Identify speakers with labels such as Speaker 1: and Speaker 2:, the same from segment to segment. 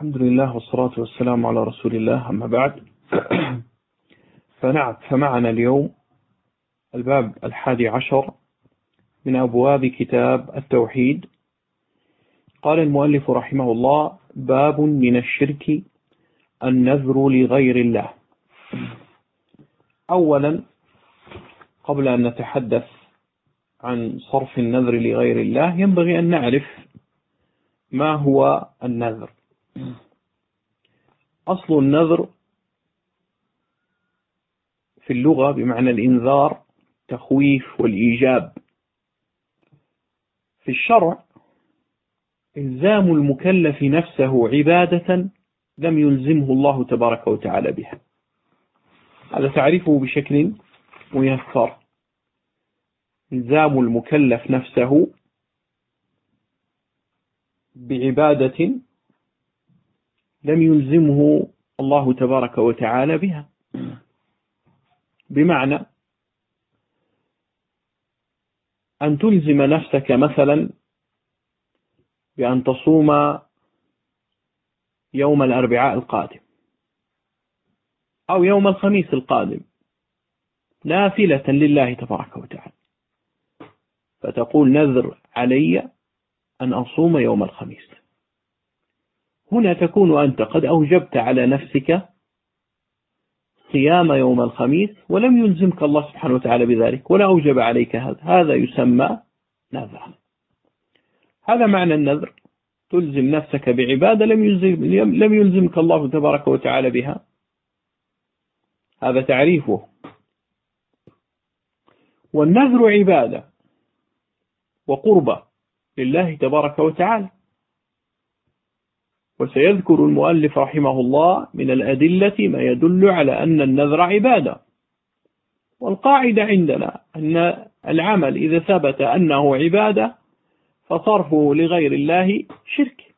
Speaker 1: الحمد لله والصلاة والسلام على رسول الله. أما بعد فنعم فمعنا اليوم الباب الحادي عشر من أبواب كتاب التوحيد. قال المؤلف رحمه الله باب من الشرك النذر لغير الله. أولا قبل أن نتحدث عن صرف النذر لغير الله ينبغي أن نعرف ما هو النذر. أصل النذر في اللغة بمعنى الإنذار تخويف والإيجاب. في الشرع إلزام المكلف نفسه عبادة لم يلزمه الله تبارك وتعالى بها. هذا تعرفه بشكل ميسر. إلزام المكلف نفسه بعبادة لم يلزمه الله تبارك وتعالى بها. بمعنى أن تلزم نفسك مثلا بأن تصوم يوم الأربعاء القادم أو يوم الخميس القادم نافلة لله تبارك وتعالى. فتقول نذر علي أن أصوم يوم الخميس. هنا تكون أنت قد أوجبت على نفسك صيام يوم الخميس ولم يلزمك الله سبحانه وتعالى بذلك ولا أوجب عليك هذا. هذا يسمى نذرا هذا معنى النذر. تلزم نفسك بعبادة لم يلزم لم يلزمك الله تبارك وتعالى بها. هذا تعريفه. والنذر عبادة وقربة لله تبارك وتعالى. وسيذكر المؤلف رحمه الله من الأدلة ما يدل على أن النذر عبادة. والقاعدة عندنا أن العمل إذا ثبت أنه عبادة فصرفه لغير الله شرك.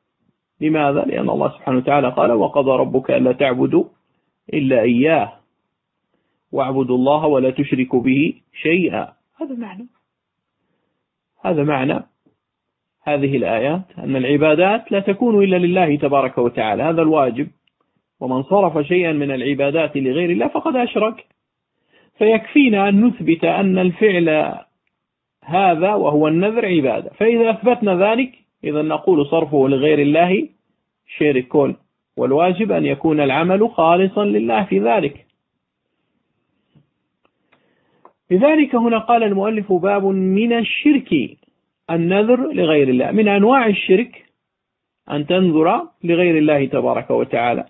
Speaker 1: لماذا؟ لأن الله سبحانه وتعالى قال وقضى ربك ألا تعبدوا إلا إياه واعبدوا الله ولا تشركوا به شيئا. هذا معنى. هذا معنى هذه الآيات أن العبادات لا تكون إلا لله تبارك وتعالى هذا الواجب. ومن صرف شيئا من العبادات لغير الله فقد أشرك. فيكفينا أن نثبت أن الفعل هذا وهو النذر عبادة. فإذا أثبتنا ذلك إذا نقول صرفه لغير الله شرك والواجب أن يكون العمل خالصا لله في ذلك. لذلك هنا قال المؤلف باب من الشرك. النذر لغير الله. من أنواع الشرك أن تنذر لغير الله تبارك وتعالى.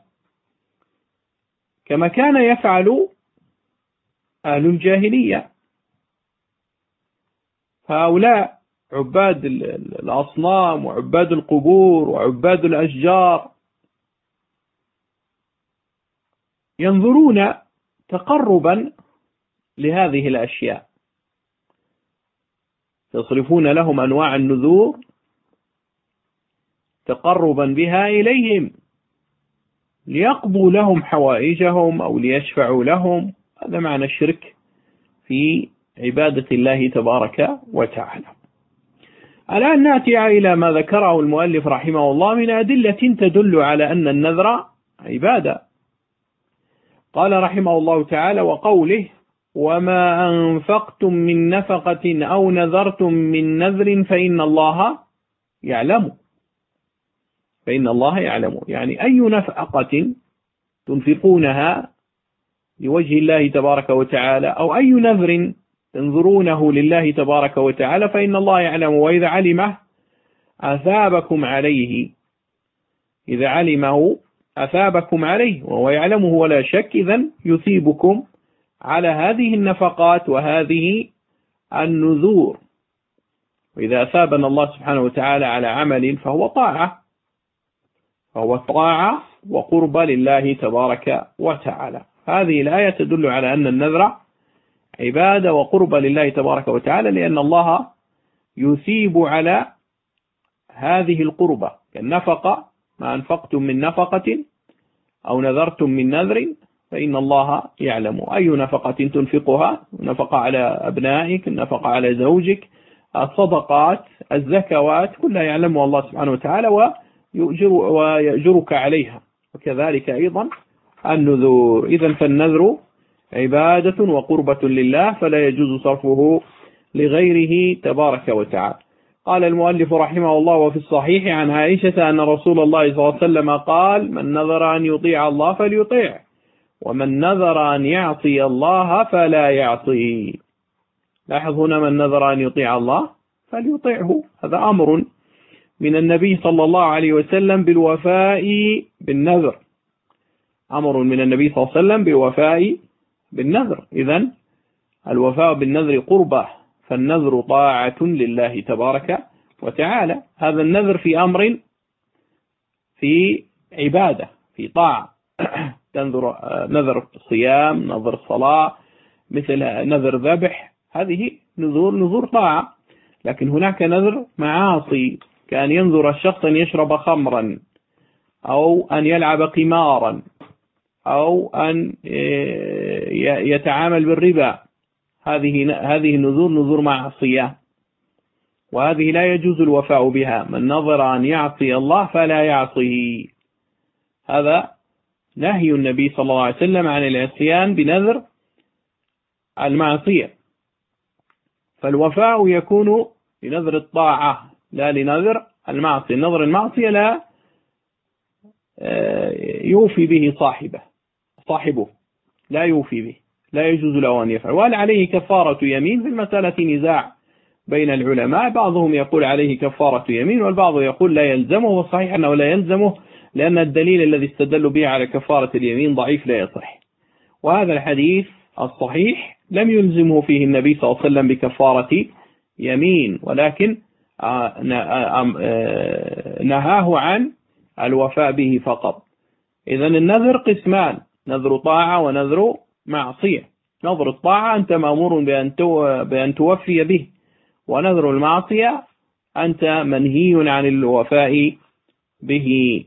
Speaker 1: كما كان يفعل أهل الجاهلية. هؤلاء عباد الأصنام وعباد القبور وعباد الأشجار ينظرون تقربا لهذه الأشياء. يصرفون لهم أنواع النذور تقربا بها إليهم ليقضوا لهم حوائجهم أو ليشفعوا لهم. هذا معنى الشرك في عبادة الله تبارك وتعالى. الآن نأتي إلى ما ذكره المؤلف رحمه الله من أدلة تدل على أن النذر عبادة. قال رحمه الله تعالى وقوله وما أنفقتم من نفقة أو نذرتم من نذر فإن الله يعلم. فإن الله يعلم. يعني أي نفقة تنفقونها لوجه الله تبارك وتعالى أو أي نذر تنظرونه لله تبارك وتعالى فإن الله يعلم. وإذا علمه أثابكم عليه. إذا علمه أثابكم عليه وهو يعلمه ولا شك إذا يثيبكم على هذه النفقات وهذه النذور. وإذا أثابنا الله سبحانه وتعالى على عمل فهو طاعة فهو طاعة وقرب لله تبارك وتعالى. هذه الآية تدل على أن النذر عبادة وقرب لله تبارك وتعالى لأن الله يثيب على هذه القربة. كالنفقة ما أنفقتم من نفقة أو نذرتم من نذر فإن الله يعلم. أي نفقة تنفقها؟ نفقة على أبنائك نفقة على زوجك الصدقات الزكوات كلها يعلمها الله سبحانه وتعالى يؤجر ويأجرك عليها. وكذلك أيضا النذور. إذا فالنذر عبادة وقربة لله فلا يجوز صرفه لغيره تبارك وتعالى. قال المؤلف رحمه الله وفي الصحيح عن عائشة أن رسول الله صلى الله عليه وسلم قال من نذر أن يطيع الله فليطيع. ومن نذر أن يعصي الله فلا يعصيه لاحظ هنا من نذر أن يطيع الله فليطيعه. هذا أمر من النبي صلى الله عليه وسلم بالوفاء بالنذر. أمر من النبي صلى الله عليه وسلم بالوفاء بالنذر. إذا الوفاء بالنذر قربة فالنذر طاعة لله تبارك وتعالى. هذا النذر في أمر في عبادة في طاعة. تنذر نذر صيام نذر صلاة مثل نذر ذبح. هذه نذور نذور طاعة. لكن هناك نذر معاصي. كأن ينذر الشخص أن يشرب خمرا أو أن يلعب قمارا أو أن يتعامل بالربا. هذه هذه النذور نذور معصية وهذه لا يجوز الوفاء بها. من نظر أن يعصي الله فلا يعصيه. هذا نهي النبي صلى الله عليه وسلم عن العصيان بنذر المعصية. فالوفاء يكون لنذر الطاعة لا لنذر المعصية. نذر المعصية لا آه، يوفي به صاحبه صاحبه لا يوفي به لا يجوز له أن يفعل. وهل عليه كفارة يمين في المسألة نزاع بين العلماء؟ بعضهم يقول عليه كفارة يمين والبعض يقول لا يلزمه والصحيح أنه لا يلزمه. لأن الدليل الذي استدلوا به على كفارة اليمين ضعيف لا يصح. وهذا الحديث الصحيح لم يلزمه فيه النبي صلى الله عليه وسلم بكفارة يمين ولكن آه، آه، آه، نهاه عن الوفاء به فقط. إذا النذر قسمان نذر طاعة ونذر معصية. نذر الطاعة أنت مأمور بأن توفي به ونذر المعصية أنت منهي عن الوفاء به.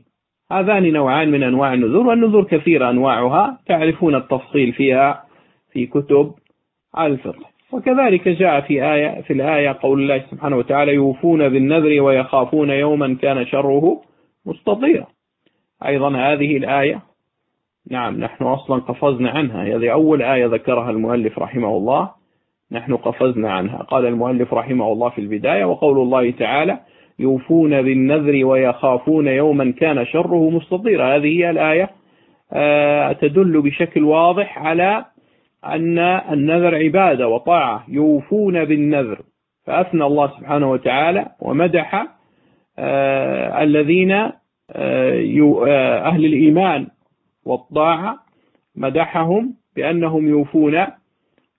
Speaker 1: هذان نوعان من أنواع النذور والنذور كثيرة أنواعها تعرفون التفصيل فيها في كتب الفقه. وكذلك جاء في آية في الآية قول الله سبحانه وتعالى يوفون بالنذر ويخافون يوما كان شره مستطيرا. أيضا هذه الآية نعم نحن أصلا قفزنا عنها. هذه أول آية ذكرها المؤلف رحمه الله. نحن قفزنا عنها. قال المؤلف رحمه الله في البداية وقول الله تعالى يوفون بالنذر ويخافون يوما كان شره مستطيرا. هذه هي الآية. آه، تدل بشكل واضح على أن النذر عبادة وطاعة. يوفون بالنذر. فأثنى الله سبحانه وتعالى ومدح آه، الذين آه، أهل الإيمان والطاعة مدحهم بأنهم يوفون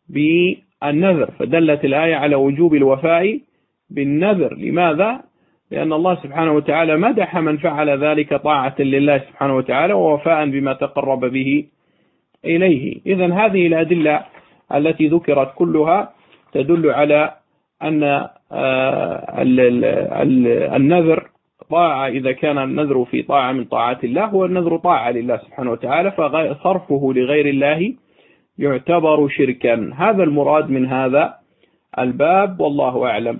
Speaker 1: بالنذر. فدلت الآية على وجوب الوفاء بالنذر. لماذا؟ لأن الله سبحانه وتعالى مدح من فعل ذلك طاعة لله سبحانه وتعالى ووفاء بما تقرب به إليه. إذا هذه الأدلة التي ذكرت كلها تدل على أن آه، النذر طاعة إذا كان النذر في طاعة من طاعات الله هو النذر طاعة لله سبحانه وتعالى فصرفه لغير الله يعتبر شركا. هذا المراد من هذا الباب والله أعلم.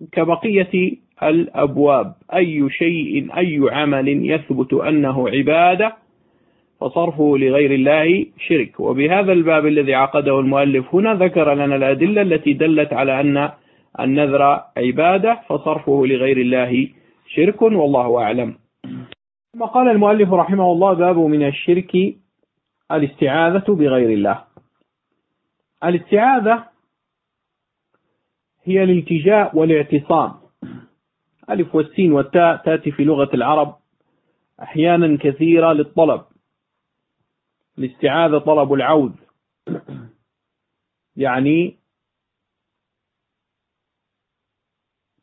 Speaker 1: فكبقية الأبواب أي شيء أي عمل يثبت أنه عبادة فصرفه لغير الله شرك. وبهذا الباب الذي عقده المؤلف هنا ذكر لنا الأدلة التي دلت على أن النذر عبادة فصرفه لغير الله شرك والله أعلم. ثم قال المؤلف رحمه الله باب من الشرك الاستعاذة بغير الله. الاستعاذة هي الالتجاء والاعتصام. ألف والسين والتاء تأتي في لغة العرب أحيانا كثيرة للطلب. الاستعاذة طلب العوذ. يعني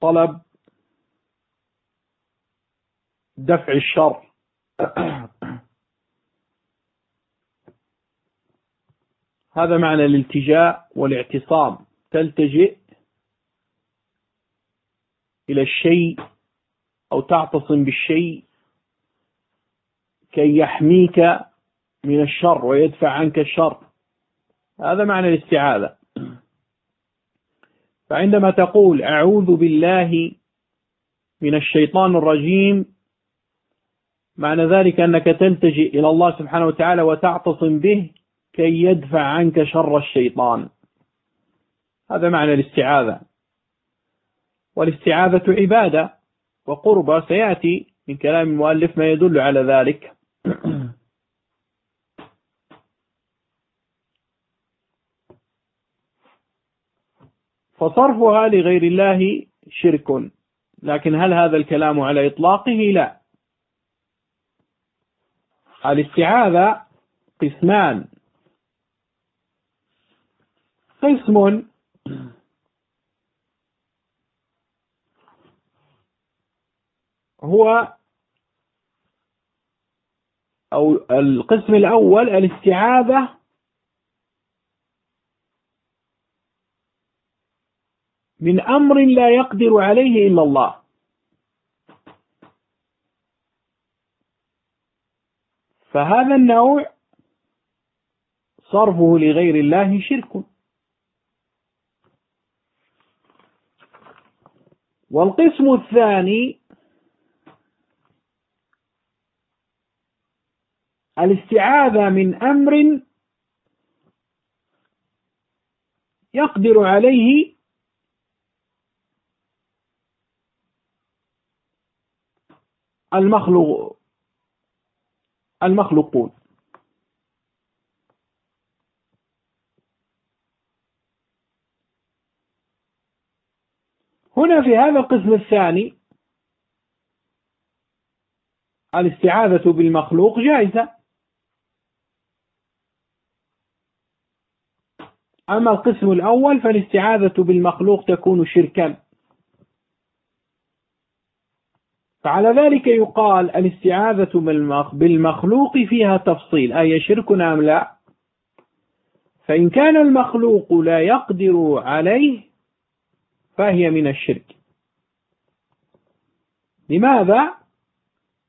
Speaker 1: طلب دفع الشر. هذا معنى الالتجاء والاعتصام. تلتجئ إلى الشيء أو تعتصم بالشيء كي يحميك من الشر ويدفع عنك الشر. هذا معنى الاستعاذة. فعندما تقول أعوذ بالله من الشيطان الرجيم معنى ذلك أنك تلتجئ إلى الله سبحانه وتعالى وتعتصم به كي يدفع عنك شر الشيطان. هذا معنى الاستعاذة. والاستعاذة عبادة وقربة سيأتي من كلام المؤلف ما يدل على ذلك. فصرفها لغير الله شرك لكن هل هذا الكلام على إطلاقه؟ لا. الاستعاذة قسمان. قسم هو أو القسم الأول الاستعاذة من أمر لا يقدر عليه إلا الله. فهذا النوع صرفه لغير الله شرك. والقسم الثاني الاستعاذة من أمر يقدر عليه المخلوق المخلوقون. هنا في هذا القسم الثاني الاستعاذة بالمخلوق جائزة. أما القسم الأول فالاستعاذة بالمخلوق تكون شركا. فعلى ذلك يقال الاستعاذة بالمخلوق فيها تفصيل. أي شرك أم لا؟ فإن كان المخلوق لا يقدر عليه فهي من الشرك. لماذا؟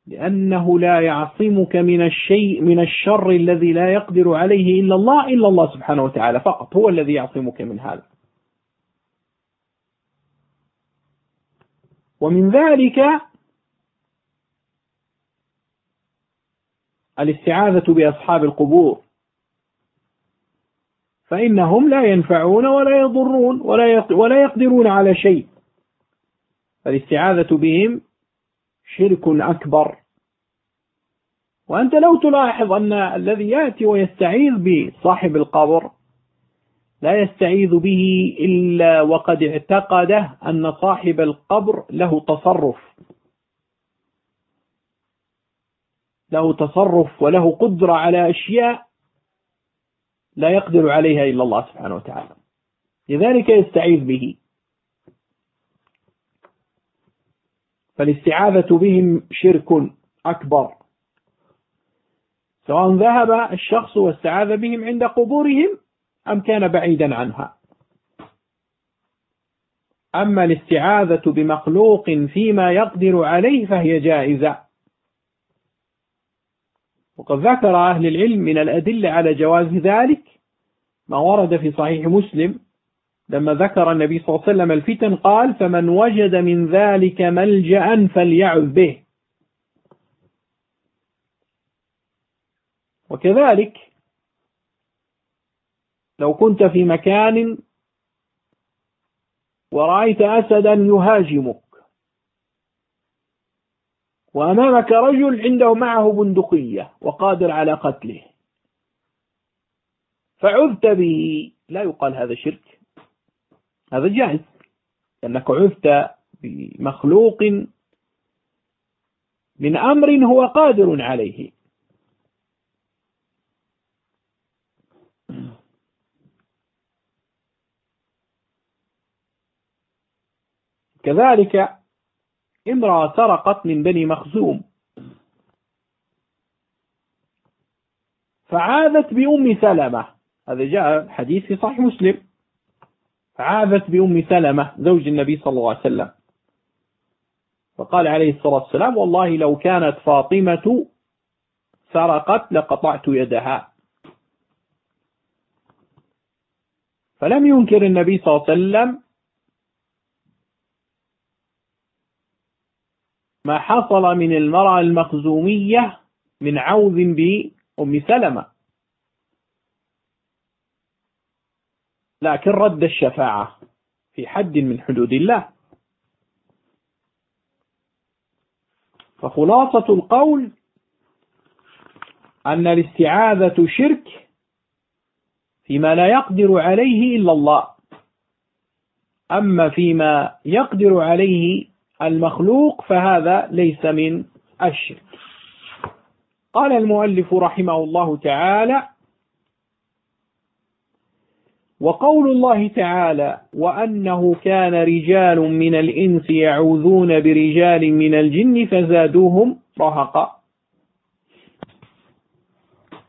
Speaker 1: لأنه لا يعصمك من الشيء من الشر الذي لا يقدر عليه إلا الله إلا الله سبحانه وتعالى. فقط هو الذي يعصمك من هذا. ومن ذلك الاستعاذة بأصحاب القبور. فإنهم لا ينفعون ولا يضرون ولا يقدرون على شيء. فالاستعاذة بهم شرك أكبر. وأنت لو تلاحظ أن الذي يأتي ويستعيذ بصاحب القبر لا يستعيذ به إلا وقد اعتقده أن صاحب القبر له تصرف. له تصرف وله قدرة على أشياء لا يقدر عليها إلا الله سبحانه وتعالى. لذلك يستعيذ به. فالاستعاذة بهم شرك أكبر. سواء ذهب الشخص واستعاذ بهم عند قبورهم أم كان بعيدا عنها. أما الاستعاذة بمخلوق فيما يقدر عليه فهي جائزة. وقد ذكر أهل العلم من الأدلة على جواز ذلك ما ورد في صحيح مسلم. لما ذكر النبي صلى الله عليه وسلم الفتن قال فمن وجد من ذلك ملجأ فليعذ به. وكذلك لو كنت في مكان ورأيت أسدا يهاجمك وأمامك رجل عنده معه بندقية وقادر على قتله فعذت به. لا يقال هذا شرك. هذا جائز. لأنك عذت بمخلوق من أمر هو قادر عليه. كذلك امرأة سرقت من بني مخزوم فعاذت بأم سلمة. هذا جاء حديث في صحيح مسلم. فعاذت بأم سلمة زوج النبي صلى الله عليه وسلم. فقال عليه الصلاة والسلام والله لو كانت فاطمة سرقت لقطعت يدها. فلم ينكر النبي صلى الله عليه وسلم ما حصل من المرأة المخزومية من عوذ بأم سلمة. لكن رد الشفاعة في حد من حدود الله. فخلاصة القول أن الاستعاذة شرك فيما لا يقدر عليه إلا الله. أما فيما يقدر عليه المخلوق فهذا ليس من الشرك. قال المؤلف رحمه الله تعالى وقول الله تعالى وأنه كان رجال من الإنس يعوذون برجال من الجن فزادوهم رهقا.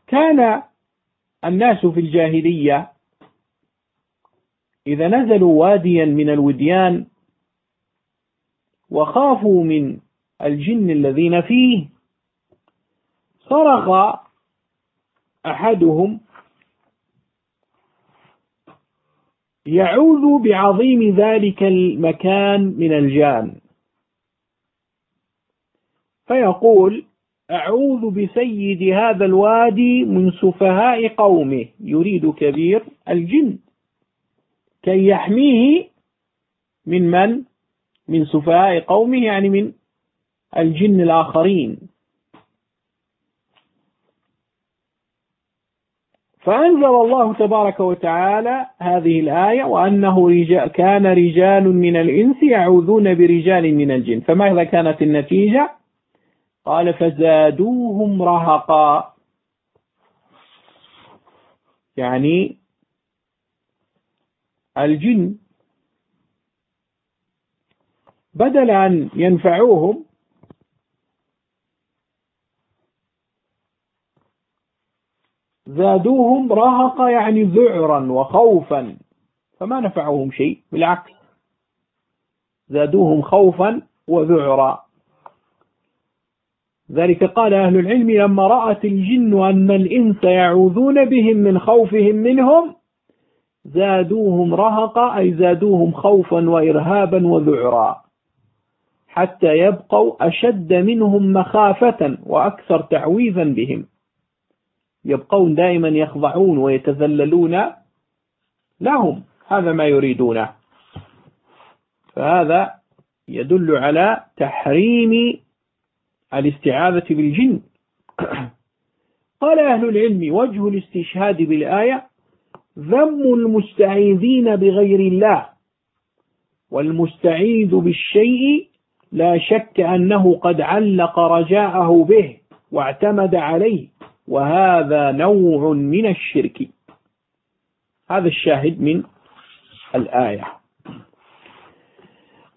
Speaker 1: كان الناس في الجاهلية إذا نزلوا واديا من الوديان وخافوا من الجن الذين فيه صرخ أحدهم يعوذ بعظيم ذلك المكان من الجان. فيقول أعوذ بسيد هذا الوادي من سفهاء قومه. يريد كبير الجن. كي يحميه من من؟ من سفهاء قومه يعني من الجن الآخرين. فأنزل الله تبارك وتعالى هذه الآية وأنه رجال كان رجال من الإنس يعوذون برجال من الجن. فماذا كانت النتيجة؟ قال فزادوهم رهقا. يعني الجن بدل أن ينفعوهم زادوهم رهقا يعني ذعرا وخوفا. فما نفعهم شيء بالعكس. زادوهم خوفا وذعرا. ذلك قال أهل العلم لما رأت الجن أن الإنس يعوذون بهم من خوفهم منهم زادوهم رهقا أي زادوهم خوفا وإرهابا وذعرا. حتى يبقوا أشد منهم مخافة وأكثر تعويذا بهم. يبقون دائما يخضعون ويتذللون لهم. هذا ما يريدونه. فهذا يدل على تحريم الاستعاذة بالجن. قال أهل العلم وجه الاستشهاد بالآية ذم المستعيذين بغير الله والمستعيذ بالشيء لا شك أنه قد علق رجاءه به واعتمد عليه. وهذا نوع من الشرك. هذا الشاهد من الآية.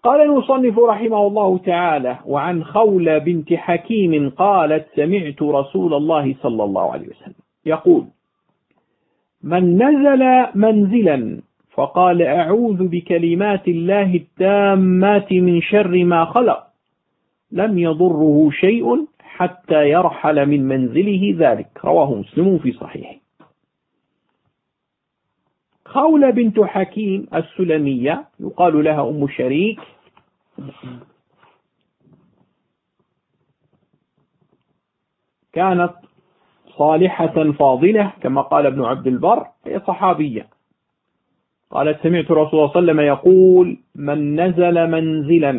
Speaker 1: قال المصنف رحمه الله تعالى وعن خولة بنت حكيم قالت سمعت رسول الله صلى الله عليه وسلم يقول من نزل منزلا فقال أعوذ بكلمات الله التامات من شر ما خلق لم يضره شيء حتى يرحل من منزله ذلك. رواه مسلم في صحيحه. خولة بنت حكيم السلمية يقال لها أم شريك. كانت صالحة فاضلة كما قال ابن عبد البر هي صحابية. قالت سمعت رسول الله صلى الله عليه وسلم يقول من نزل منزلا.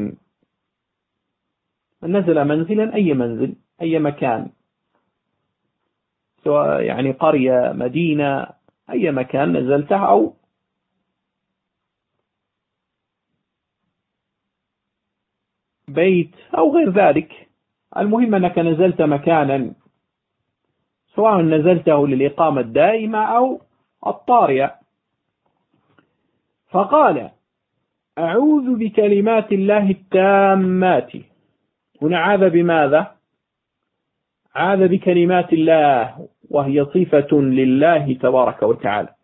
Speaker 1: من نزل منزلا؟ أي منزل؟ أي مكان. سواء يعني قرية مدينة أي مكان نزلته أو بيت أو غير ذلك. المهم أنك نزلت مكانا سواء نزلته للإقامة الدائمة أو الطارئة. فقال أعوذ بكلمات الله التامات. هنا عاذ بماذا؟ عاذ بكلمات الله وهي صفة لله تبارك وتعالى.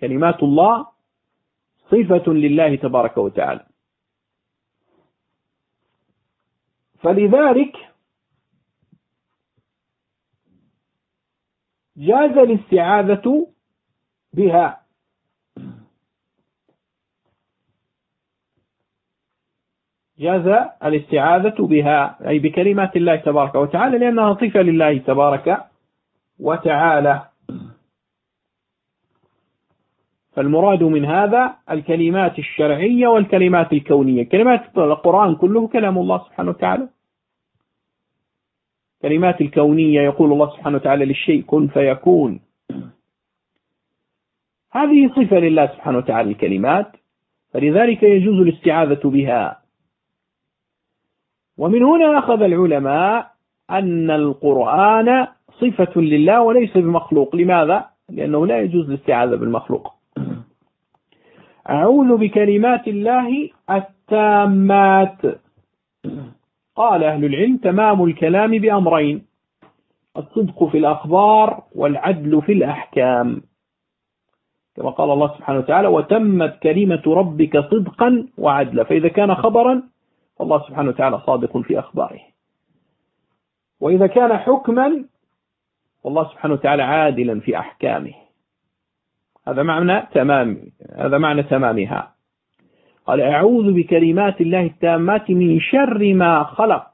Speaker 1: كلمات الله صفة لله تبارك وتعالى. فلذلك جاز الاستعاذة بها. جاز الاستعاذة بها أي بكلمات الله تبارك وتعالى لأنها صفة لله تبارك وتعالى. فالمراد من هذا الكلمات الشرعية والكلمات الكونية. كلمات القرآن كله كلام الله سبحانه وتعالى. كلمات الكونية يقول الله سبحانه وتعالى للشيء كن فيكون. هذه صفة لله سبحانه وتعالى الكلمات. فلذلك يجوز الاستعاذة بها. ومن هنا أخذ العلماء أن القرآن صفة لله وليس بمخلوق. لماذا؟ لأنه لا يجوز الاستعاذة بالمخلوق. أعوذ بكلمات الله التامات. قال أهل العلم تمام الكلام بأمرين الصدق في الأخبار والعدل في الأحكام. كما قال الله سبحانه وتعالى وتمت كلمة ربك صدقا وعدلا. فإذا كان خبرا فالله سبحانه وتعالى صادق في أخباره. وإذا كان حكما والله سبحانه وتعالى عادلا في أحكامه. هذا معنى تمام هذا معنى تمامها. قال أعوذ بكلمات الله التامات من شر ما خلق.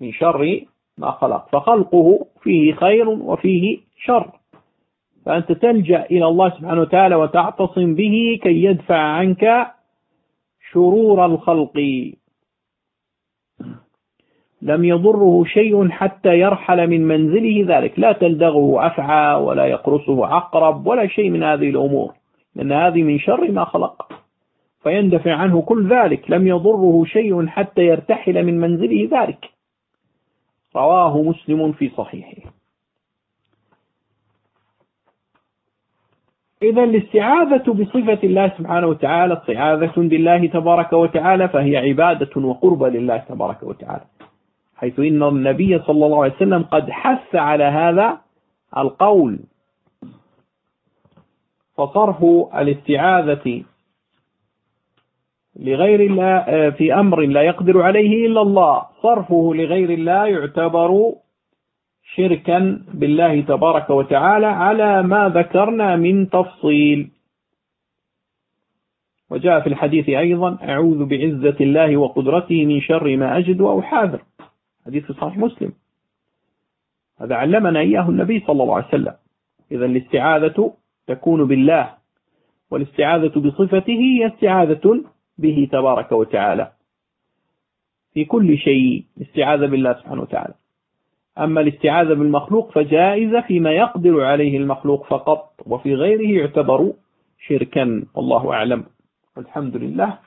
Speaker 1: من شر ما خلق. فخلقه فيه خير وفيه شر. فأنت تلجأ إلى الله سبحانه وتعالى وتعتصم به كي يدفع عنك شرور الخلق. لم يضره شيء حتى يرحل من منزله ذلك. لا تلدغه أفعى ولا يقرصه عقرب ولا شيء من هذه الأمور. لأن هذه من شر ما خلق. فيندفع عنه كل ذلك. لم يضره شيء حتى يرتحل من منزله ذلك. رواه مسلم في صحيحه. إذا الاستعاذة بصفة الله سبحانه وتعالى استعاذة بالله تبارك وتعالى فهي عبادة وقربة لله تبارك وتعالى. حيث إن النبي صلى الله عليه وسلم قد حث على هذا القول. فصرف الاستعاذة لغير الله في أمر لا يقدر عليه إلا الله. صرفه لغير الله يعتبر شركا بالله تبارك وتعالى على ما ذكرنا من تفصيل. وجاء في الحديث أيضا أعوذ بعزة الله وقدرته من شر ما أجد أو حاذر حديث صحيح مسلم. هذا علمنا إياه النبي صلى الله عليه وسلم. إذا الاستعاذة تكون بالله والاستعاذة بصفته هي استعاذة به تبارك وتعالى. في كل شيء استعاذة بالله سبحانه وتعالى. أما الاستعاذة بالمخلوق فجائزة فيما يقدر عليه المخلوق فقط وفي غيره يعتبر شركا والله أعلم. والحمد لله.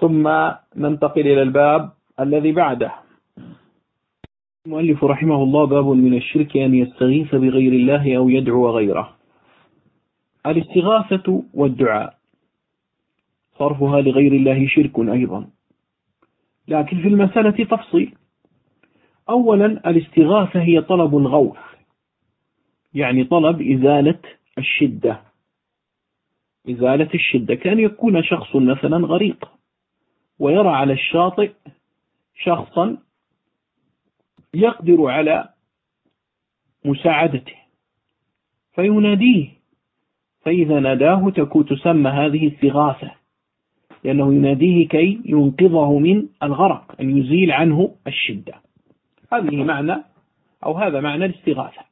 Speaker 1: ثم ننتقل إلى الباب الذي بعده. المؤلف رحمه الله باب من الشرك أن يستغيث بغير الله أو يدعو غيره. الاستغاثة والدعاء. صرفها لغير الله شرك أيضا. لكن في المسألة تفصيل. أولا الاستغاثة هي طلب الغوث يعني طلب إزالة الشدة. إزالة الشدة كأن يكون شخص مثلا غريق ويرى على الشاطئ شخصا يقدر على مساعدته فيناديه. فإذا ناداه تكون تسمى هذه استغاثة لأنه يناديه كي ينقذه من الغرق أن يزيل عنه الشدة. هذه معنى أو هذا معنى الاستغاثة.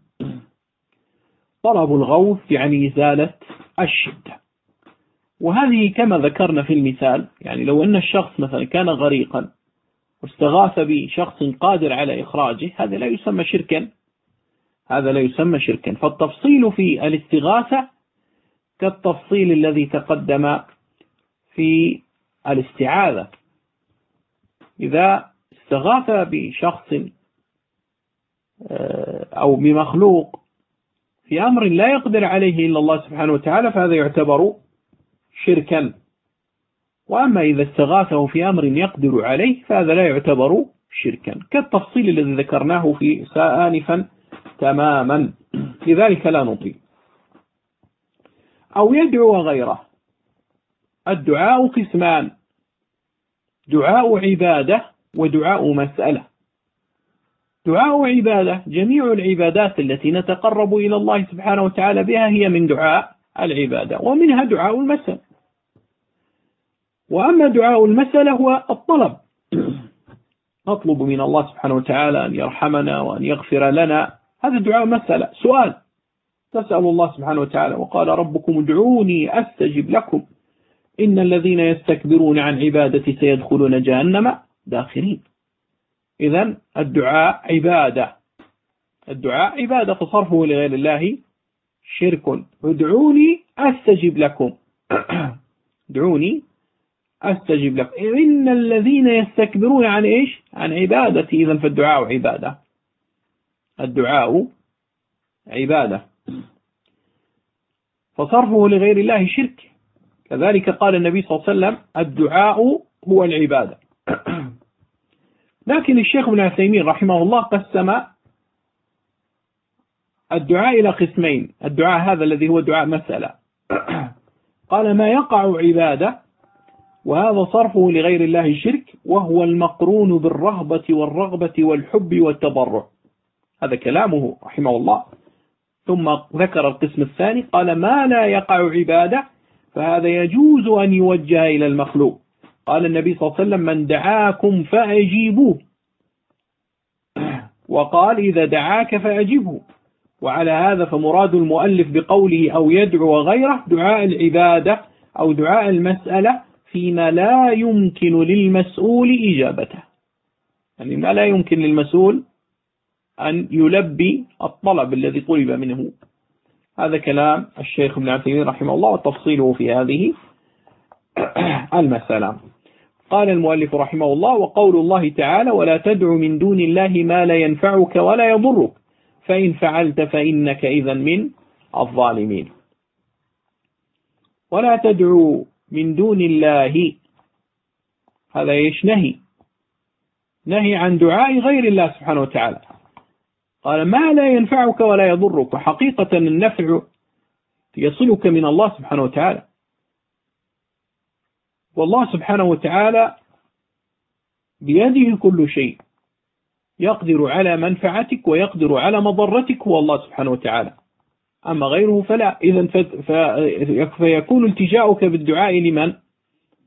Speaker 1: طلب الغوث يعني إزالة الشدة. وهذه كما ذكرنا في المثال يعني لو أن الشخص مثلا كان غريقا واستغاث بشخص قادر على إخراجه هذا لا يسمى شركا. هذا لا يسمى شركا. فالتفصيل في الاستغاثة كالتفصيل الذي تقدم في الاستعاذة. إذا استغاث بشخص أو بمخلوق في أمر لا يقدر عليه إلا الله سبحانه وتعالى فهذا يعتبر شركا. وأما إذا استغاثه في أمر يقدر عليه فهذا لا يعتبر شركا. كالتفصيل الذي ذكرناه في آنفا تماما. لذلك لا نطيل. أو يدعو غيره. الدعاء قسمان. دعاء عبادة ودعاء مسألة. دعاء عبادة جميع العبادات التي نتقرب إلى الله سبحانه وتعالى بها هي من دعاء العبادة ومنها دعاء المسألة. وأما دعاء المسألة هو الطلب. نطلب من الله سبحانه وتعالى أن يرحمنا وأن يغفر لنا. هذا دعاء مسألة. سؤال. تسأل الله سبحانه وتعالى. وقال ربكم ادعوني أستجب لكم. إن الذين يستكبرون عن عبادتي سيدخلون جهنم داخرين. إذا الدعاء عبادة. الدعاء عبادة فصرفه لغير الله شرك. ادعوني أستجب لكم. ادعوني أستجب لكم. إن الذين يستكبرون عن إيش؟ عن عبادتي. إذا فالدعاء عبادة. الدعاء عبادة. فصرفه لغير الله شرك. كذلك قال النبي صلى الله عليه وسلم الدعاء هو العبادة. لكن الشيخ ابن عثيمين رحمه الله قسم الدعاء إلى قسمين. الدعاء هذا الذي هو دعاء مسألة. قال ما يقع عبادة وهذا صرفه لغير الله شرك وهو المقرون بالرهبة والرغبة والحب والتضرع. هذا كلامه رحمه الله. ثم ذكر القسم الثاني قال ما لا يقع عبادة فهذا يجوز أن يوجه إلى المخلوق. قال النبي صلى الله عليه وسلم من دعاكم فأجيبوه. وقال إذا دعاك فأجبه. وعلى هذا فمراد المؤلف بقوله أو يدعو غيره دعاء العبادة أو دعاء المسألة فيما لا يمكن للمسؤول إجابته. يعني ما لا يمكن للمسؤول أن يلبي الطلب الذي طلب منه. هذا كلام الشيخ ابن عثيمين رحمه الله وتفصيله في هذه المسألة. قال المؤلف رحمه الله وقول الله تعالى ولا تدع من دون الله ما لا ينفعك ولا يضرك. فإن فعلت فإنك إذا من الظالمين. ولا تدعو من دون الله. هذا إيش؟ نهي. نهي عن دعاء غير الله سبحانه وتعالى. قال ما لا ينفعك ولا يضرك. وحقيقة النفع يصلك من الله سبحانه وتعالى. والله سبحانه وتعالى بيده كل شيء. يقدر على منفعتك ويقدر على مضرتك هو الله سبحانه وتعالى. أما غيره فلا. إذا فيكون التجاؤك بالدعاء لمن؟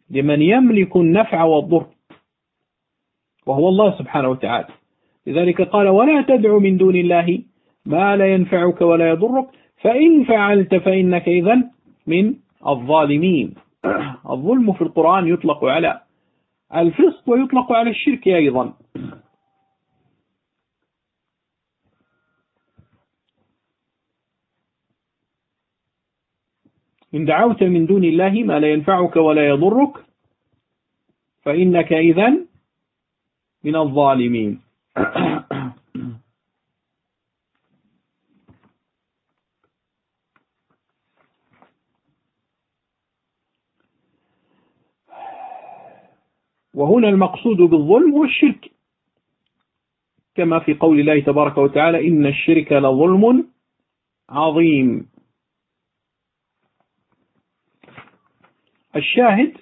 Speaker 1: لمن يملك النفع والضر. وهو الله سبحانه وتعالى. لذلك قال ولا تدع من دون الله ما لا ينفعك ولا يضرك. فإن فعلت فإنك إذا من الظالمين. الظلم في القرآن يطلق على الفسق ويطلق على الشرك أيضا. إن دعوت من دون الله ما لا ينفعك ولا يضرك فإنك إذا من الظالمين. وهنا المقصود بالظلم هو الشرك. كما في قول الله تبارك وتعالى إن الشرك لظلم عظيم. الشاهد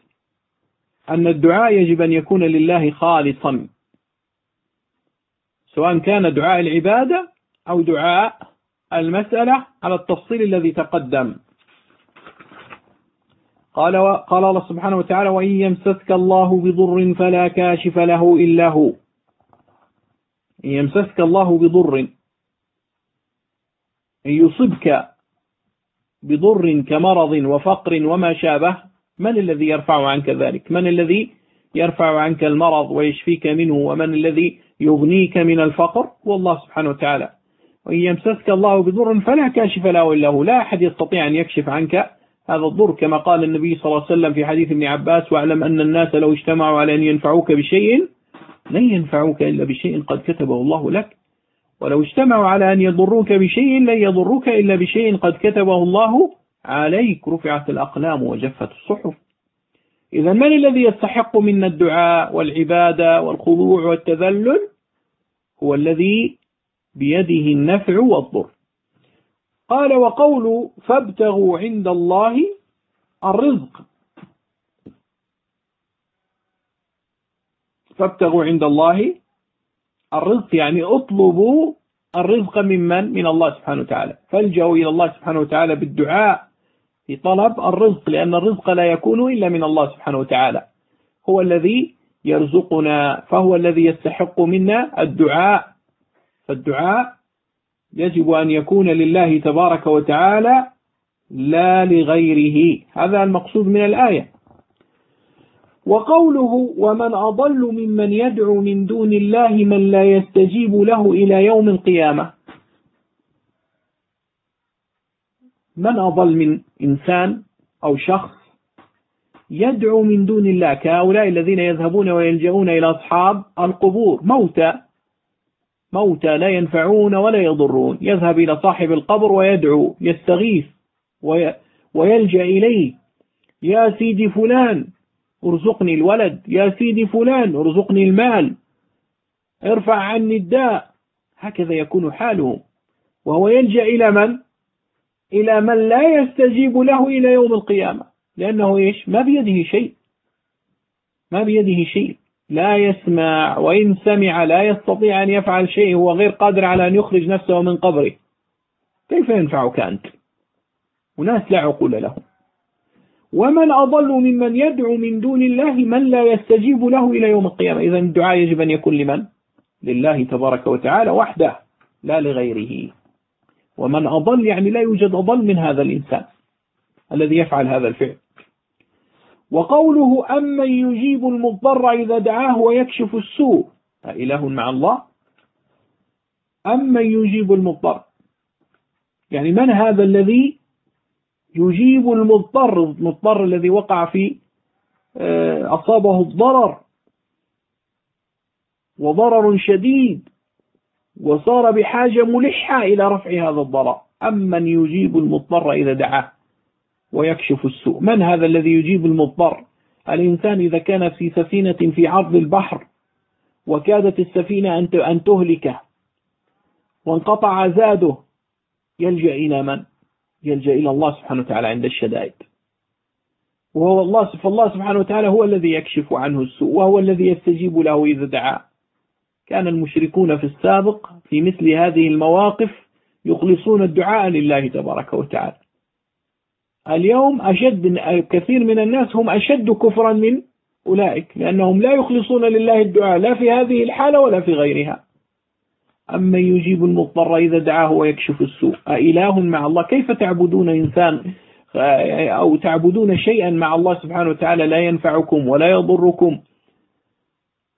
Speaker 1: أن الدعاء يجب أن يكون لله خالصا. سواء كان دعاء العبادة أو دعاء المسألة على التفصيل الذي تقدم. قال قال الله سبحانه وتعالى وإن يمسسك الله بضر فلا كاشف له إلا هو. إن يمسسك الله بضر إن يصبك بضر كمرض وفقر وما شابه من الذي يرفع عنك ذلك؟ من الذي يرفع عنك المرض ويشفيك منه؟ ومن الذي يغنيك من الفقر؟ والله سبحانه وتعالى. وإن يمسسك الله بضر فلا كاشف له إلا هو. لا أحد يستطيع أن يكشف عنك هذا الضر كما قال النبي صلى الله عليه وسلم في حديث ابن عباس واعلم أن الناس لو اجتمعوا على أن ينفعوك بشيء لن ينفعوك إلا بشيء قد كتبه الله لك. ولو اجتمعوا على أن يضروك بشيء لن يضروك إلا بشيء قد كتبه الله عليك. رفعت الأقلام وجفت الصحف. إذا من الذي يستحق منا الدعاء والعبادة والخضوع والتذلل؟ هو الذي بيده النفع والضر. قال وقول فابتغوا عند الله الرزق. فابتغوا عند الله الرزق يعني اطلبوا الرزق ممن من؟ الله سبحانه وتعالى. فالجأوا إلى الله سبحانه وتعالى بالدعاء في طلب الرزق لأن الرزق لا يكون إلا من الله سبحانه وتعالى. هو الذي يرزقنا فهو الذي يستحق منا الدعاء. فالدعاء يجب أن يكون لله تبارك وتعالى لا لغيره. هذا المقصود من الآية. وقوله ومن أضل ممن يدعو من دون الله من لا يستجيب له إلى يوم القيامة. من أضل من إنسان أو شخص يدعو من دون الله؟ كهؤلاء الذين يذهبون ويلجؤون إلى أصحاب القبور. موتى موتى لا ينفعون ولا يضرون. يذهب إلى صاحب القبر ويدعو يستغيث ويلجأ إليه. يا سيدي فلان ارزقني الولد. يا سيدي فلان ارزقني المال. ارفع عني الداء. هكذا يكون حاله. وهو يلجأ إلى من؟ إلى من لا يستجيب له إلى يوم القيامة. لأنه إيش؟ ما بيده شيء. ما بيده شيء. لا يسمع وإن سمع لا يستطيع أن يفعل شيء هو غير قادر على أن يخرج نفسه من قبره. كيف ينفعك أنت؟ وناس لا عقول لهم. ومن أضل ممن يدعو من دون الله من لا يستجيب له إلى يوم القيامة. إذا الدعاء يجب أن يكون لمن؟ لله تبارك وتعالى وحده لا لغيره. ومن أضل يعني لا يوجد أضل من هذا الإنسان الذي يفعل هذا الفعل. وقوله أمن يجيب المضطر إذا دعاه ويكشف السوء أإله مع الله. أمن يجيب المضطر. يعني من هذا الذي يجيب المضطر؟ المضطر الذي وقع في آه، أصابه الضرر. وضرر شديد. وصار بحاجة ملحة إلى رفع هذا الضرر. أمن يجيب المضطر إذا دعاه. ويكشف السوء. من هذا الذي يجيب المضطر؟ الإنسان إذا كان في سفينة في عرض البحر وكادت السفينة أن تهلكه وانقطع زاده يلجأ إلى من؟ يلجأ إلى الله سبحانه وتعالى عند الشدائد. وهو الله فالله سبحانه وتعالى هو الذي يكشف عنه السوء وهو الذي يستجيب له إذا دعاه. كان المشركون في السابق في مثل هذه المواقف يخلصون الدعاء لله تبارك وتعالى. اليوم أشد كثير من الناس هم أشد كفرا من أولئك لأنهم لا يخلصون لله الدعاء لا في هذه الحالة ولا في غيرها. أما يجيب المضطر إذا دعاه ويكشف السوء؟ أإله مع الله؟ كيف تعبدون إنسان أو تعبدون شيئا مع الله سبحانه وتعالى لا ينفعكم ولا يضركم؟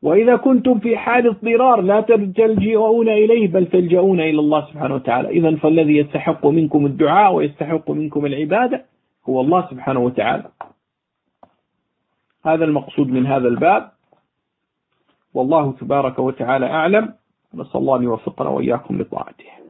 Speaker 1: وإذا كنتم في حال اضطرار لا تلجئون إليه بل تلجؤون إلى الله سبحانه وتعالى. إذا فالذي يستحق منكم الدعاء ويستحق منكم العبادة هو الله سبحانه وتعالى. هذا المقصود من هذا الباب. والله تبارك وتعالى أعلم. نسأل الله أن يوفقنا وإياكم لطاعته.